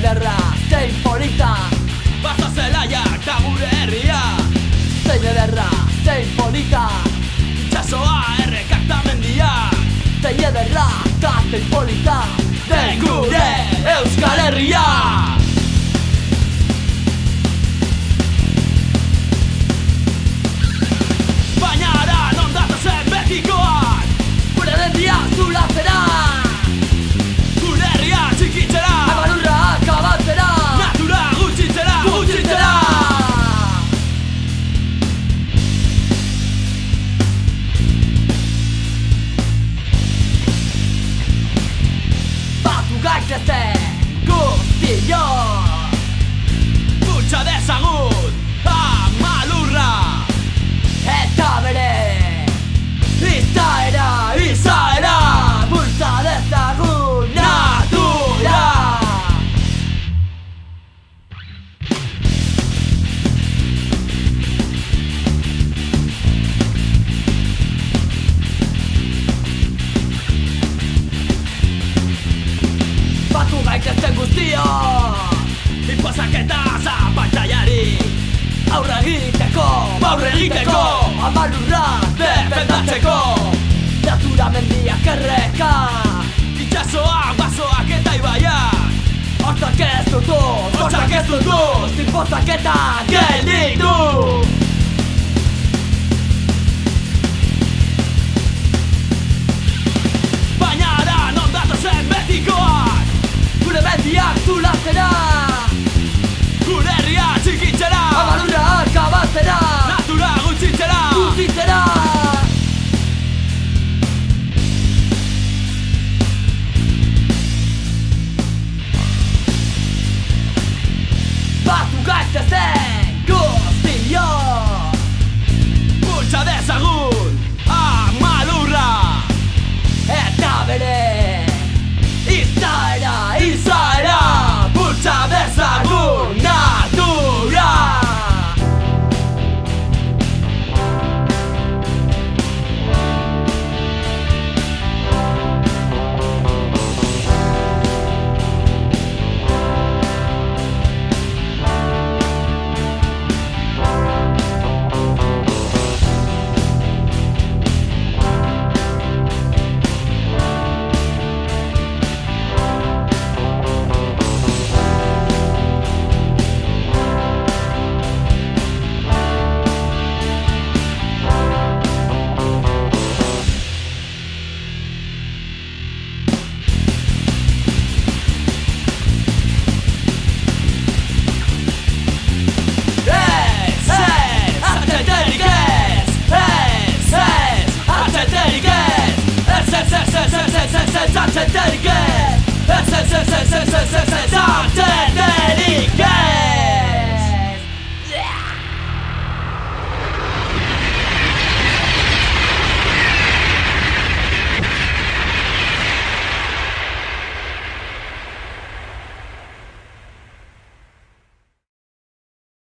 ederra, zein polita. Basta zelaiak da gure herria. Zein ederra, zein polita. Itxasoa errekak da mendia Zein ederra, ta zein polita. Den gure Euskal Herria dessa luz. Aurre egiteko. Amalurra Defendatzeko. Natura mendiak erreka. Itxasoak, basoak eta ibaiak. Hortzak ez dut Hortzak ez dut Zinpozak eta gelditu Doctor